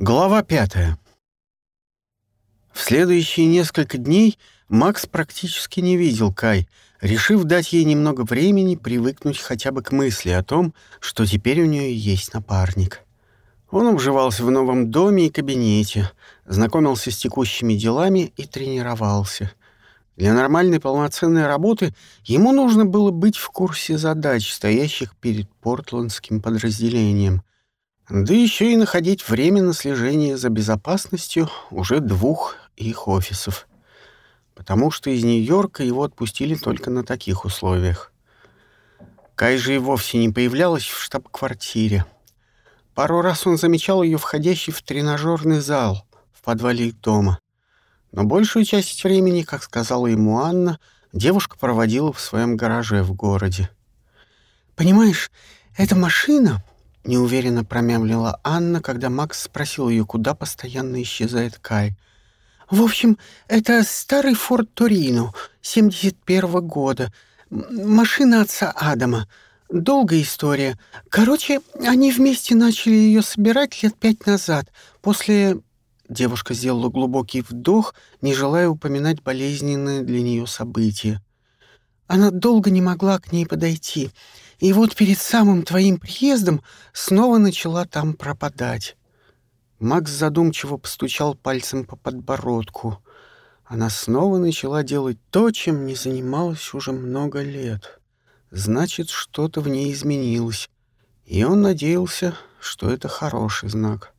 Глава пятая. В следующие несколько дней Макс практически не видел Кай, решив дать ей немного времени привыкнуть хотя бы к мысли о том, что теперь у нее есть напарник. Он обживался в новом доме и кабинете, знакомился с текущими делами и тренировался. Для нормальной полноценной работы ему нужно было быть в курсе задач, стоящих перед портландским подразделением — да еще и находить время на слежение за безопасностью уже двух их офисов. Потому что из Нью-Йорка его отпустили только на таких условиях. Кай же и вовсе не появлялась в штаб-квартире. Пару раз он замечал ее входящей в тренажерный зал в подвале дома. Но большую часть времени, как сказала ему Анна, девушка проводила в своем гараже в городе. «Понимаешь, эта машина неуверенно промямлила Анна, когда Макс спросил ее, куда постоянно исчезает Кай. В общем, это старый Форд Торино 71-го года. Машина отца Адама. Долгая история. Короче, они вместе начали ее собирать лет пять назад, после... Девушка сделала глубокий вдох, не желая упоминать болезненное для нее событие. Она долго не могла к ней подойти. И вот перед самым твоим приездом снова начала там пропадать. Макс задумчиво постучал пальцем по подбородку. Она снова начала делать то, чем не занималась уже много лет. Значит, что-то в ней изменилось. И он надеялся, что это хороший знак.